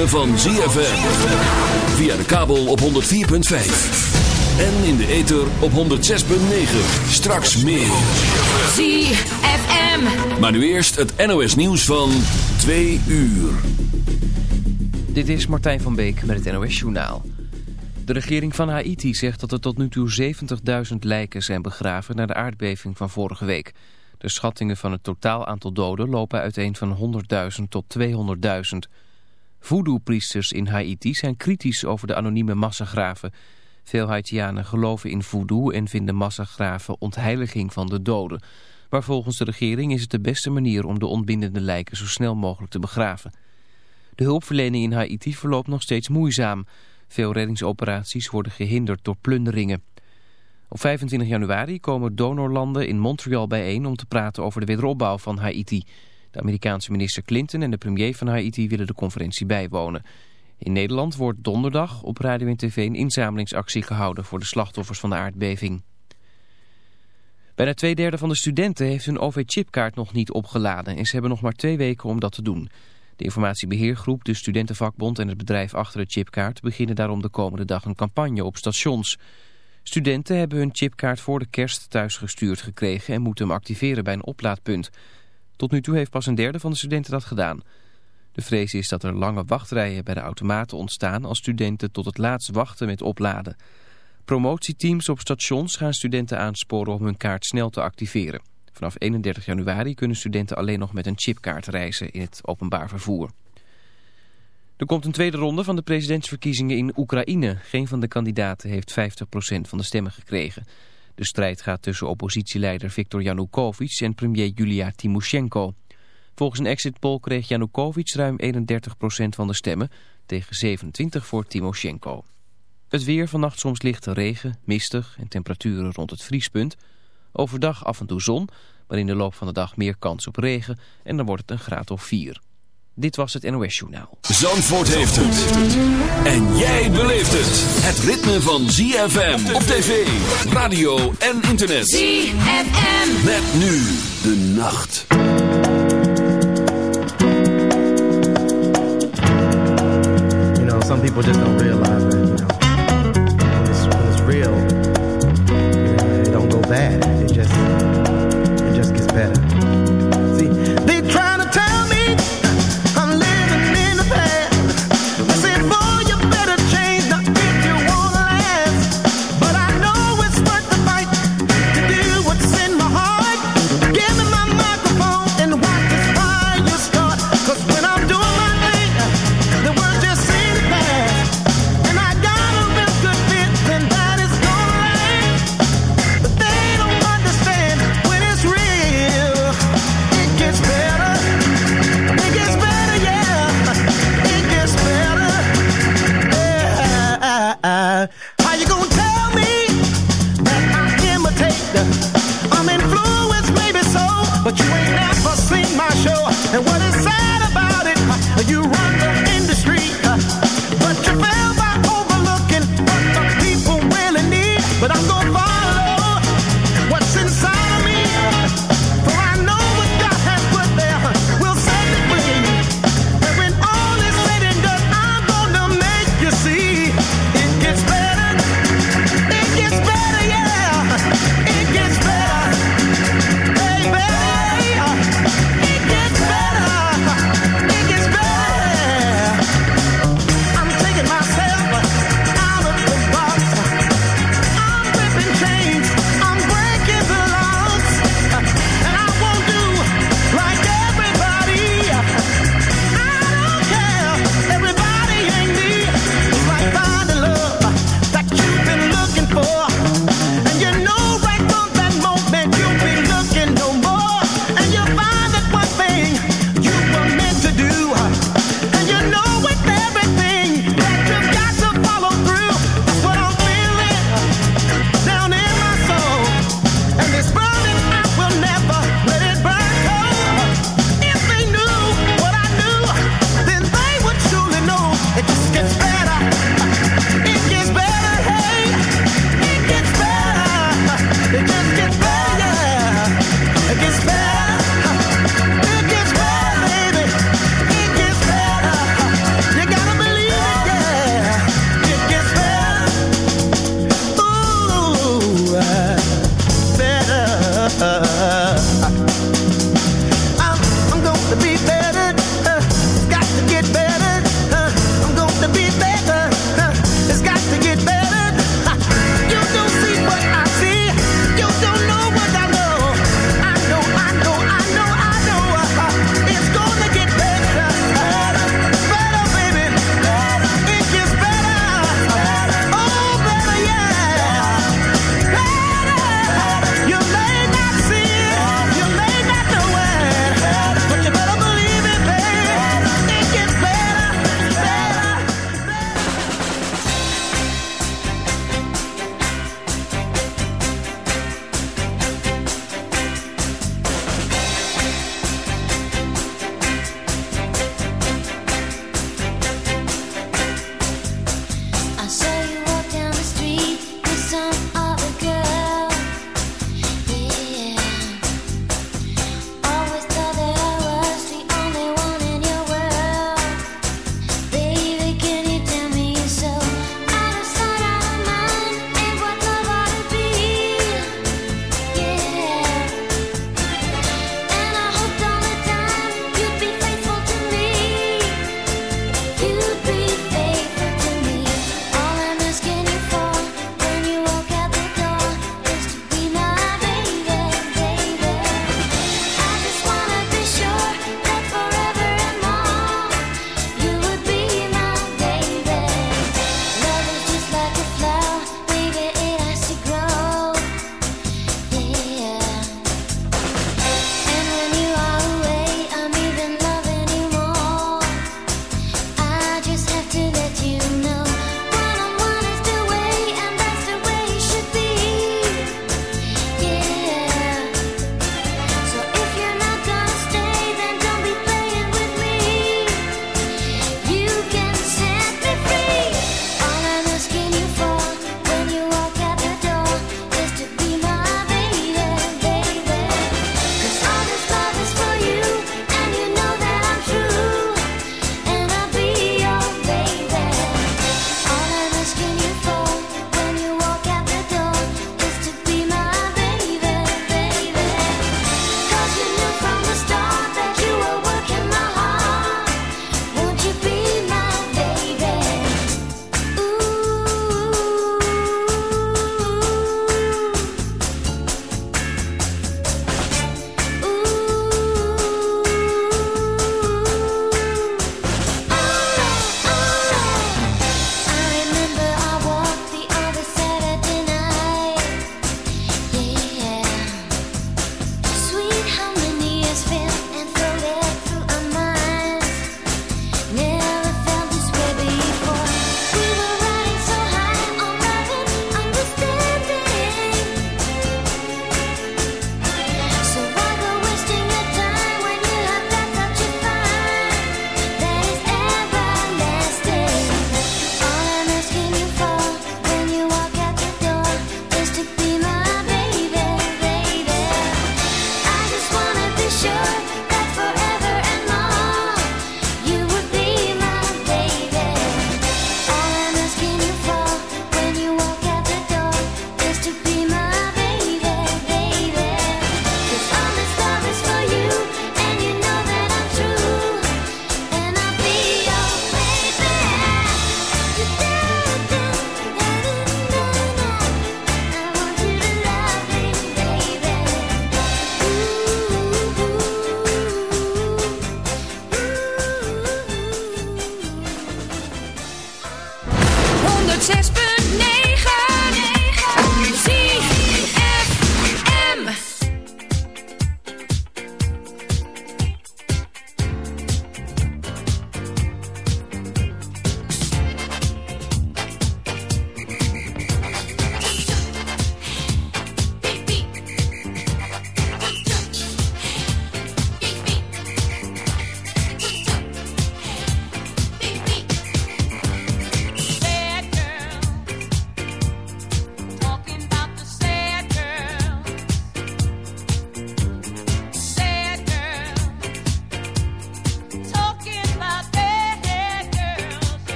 Ritme van ZFM. Via de kabel op 104.5. En in de ether op 106.9. Straks meer. ZFM. Maar nu eerst het NOS nieuws van 2 uur. Dit is Martijn van Beek met het NOS Journaal. De regering van Haiti zegt dat er tot nu toe 70.000 lijken zijn begraven na de aardbeving van vorige week. De schattingen van het totaal aantal doden lopen uiteen van 100.000 tot 200.000. Voodoo-priesters in Haiti zijn kritisch over de anonieme massagraven. Veel Haitianen geloven in voodoo en vinden massagraven ontheiliging van de doden. Maar volgens de regering is het de beste manier om de ontbindende lijken zo snel mogelijk te begraven. De hulpverlening in Haiti verloopt nog steeds moeizaam. Veel reddingsoperaties worden gehinderd door plunderingen. Op 25 januari komen donorlanden in Montreal bijeen om te praten over de wederopbouw van Haiti. De Amerikaanse minister Clinton en de premier van Haiti willen de conferentie bijwonen. In Nederland wordt donderdag op Radio en TV een inzamelingsactie gehouden voor de slachtoffers van de aardbeving. Bijna twee derde van de studenten heeft hun OV-chipkaart nog niet opgeladen en ze hebben nog maar twee weken om dat te doen. De informatiebeheergroep, de studentenvakbond en het bedrijf achter de chipkaart beginnen daarom de komende dag een campagne op stations. Studenten hebben hun chipkaart voor de kerst thuisgestuurd gekregen en moeten hem activeren bij een oplaadpunt. Tot nu toe heeft pas een derde van de studenten dat gedaan. De vrees is dat er lange wachtrijen bij de automaten ontstaan als studenten tot het laatst wachten met opladen. Promotieteams op stations gaan studenten aansporen om hun kaart snel te activeren. Vanaf 31 januari kunnen studenten alleen nog met een chipkaart reizen in het openbaar vervoer. Er komt een tweede ronde van de presidentsverkiezingen in Oekraïne. Geen van de kandidaten heeft 50% van de stemmen gekregen. De strijd gaat tussen oppositieleider Viktor Yanukovych en premier Julia Timoshenko. Volgens een exit poll kreeg Yanukovych ruim 31% van de stemmen, tegen 27% voor Timoshenko. Het weer vannacht soms lichte regen, mistig en temperaturen rond het vriespunt. Overdag af en toe zon, maar in de loop van de dag meer kans op regen en dan wordt het een graad of 4. Dit was het NOS Journaal. Zandvoort heeft het. En jij beleeft het. Het ritme van ZFM op tv, radio en internet. ZFM. Met nu de nacht. You know, some people just don't realize that, you know, when it's, when it's real, you know, it don't go bad. It just, it just gets better.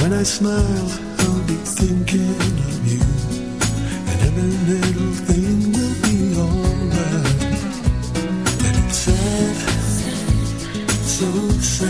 When I smile, I'll be thinking of you, and every little thing will be alright. And it's sad, so sad.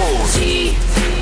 Zandvoort.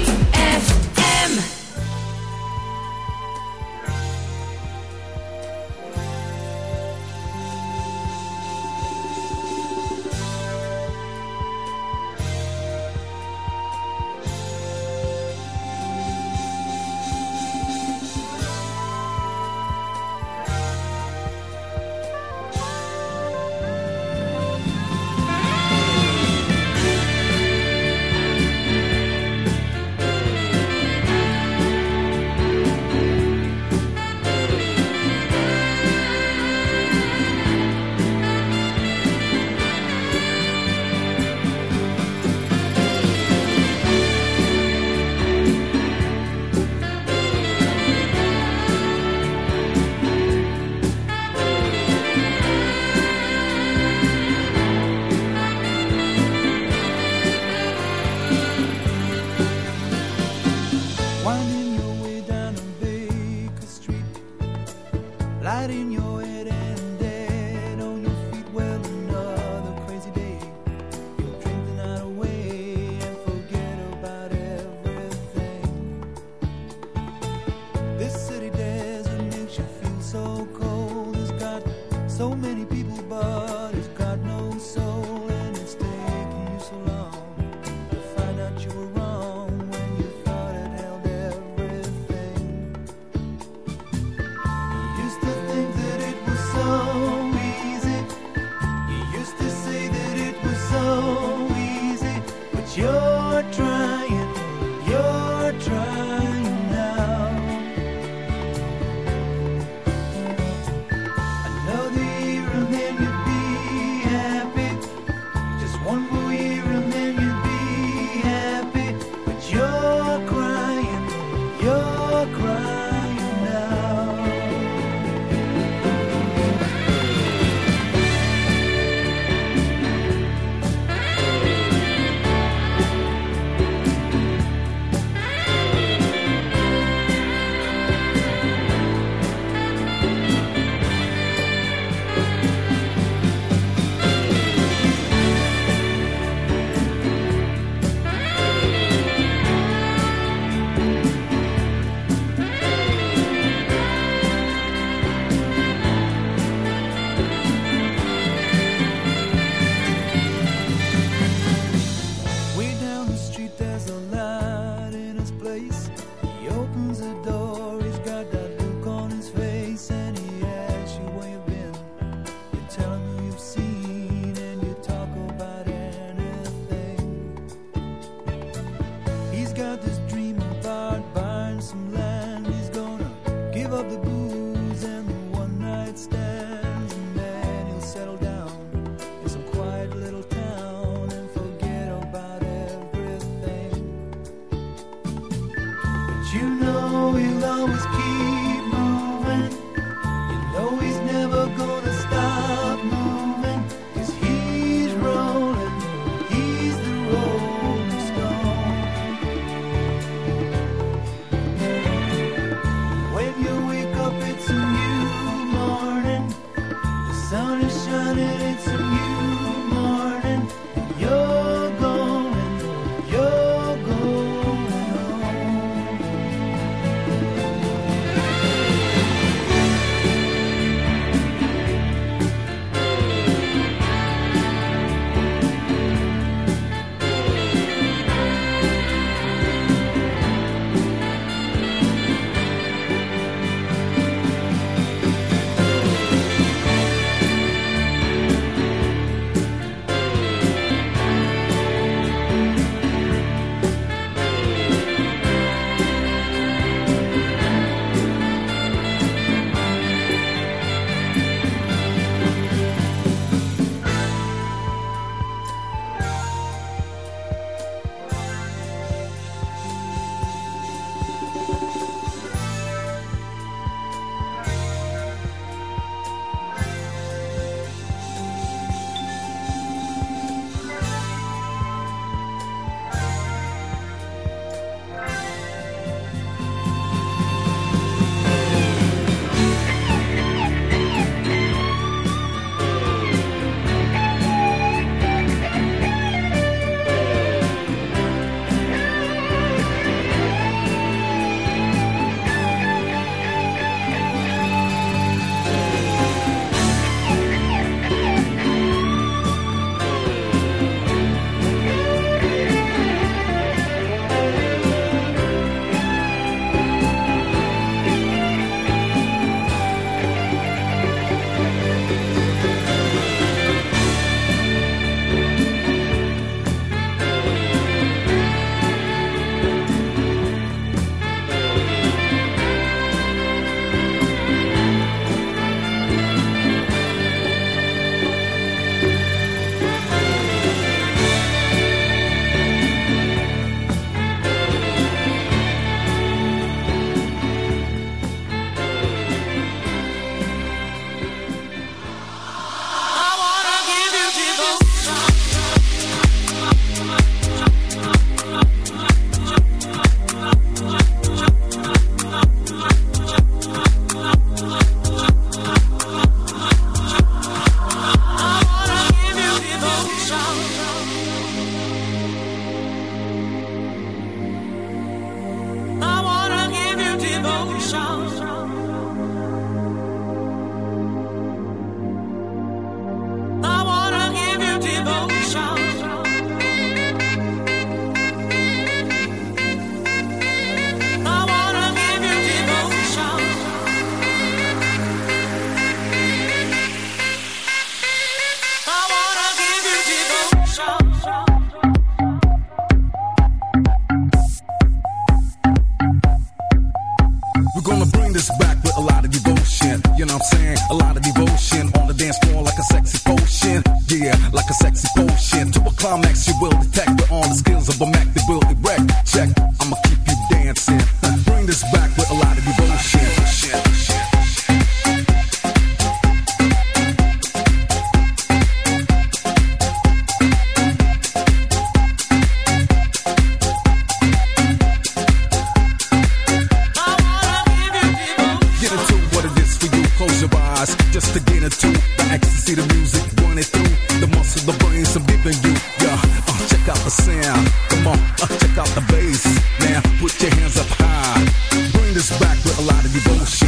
the brains I'm giving you. Yeah, uh, check out the sound. Come on, uh, check out the bass. Now put your hands up high. Bring this back with a lot of devotion.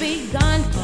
begun.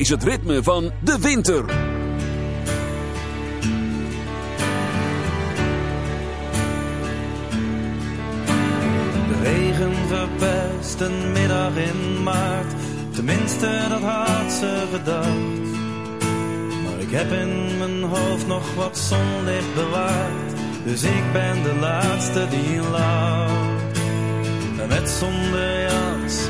Is het ritme van de winter. De regen verpest een middag in maart. Tenminste, dat had ze gedacht. Maar ik heb in mijn hoofd nog wat zonlicht bewaard. Dus ik ben de laatste die lacht. En met zonder jas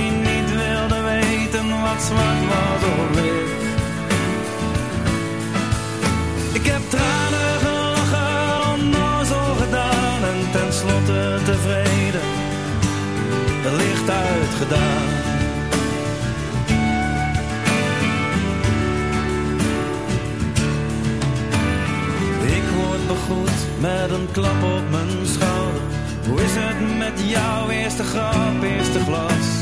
zwart was of. Ik heb tranen gelachen, onnozel gedaan en tenslotte tevreden, het licht uitgedaan. Ik word begroet met een klap op mijn schouder. Hoe is het met jouw eerste grap, eerste glas?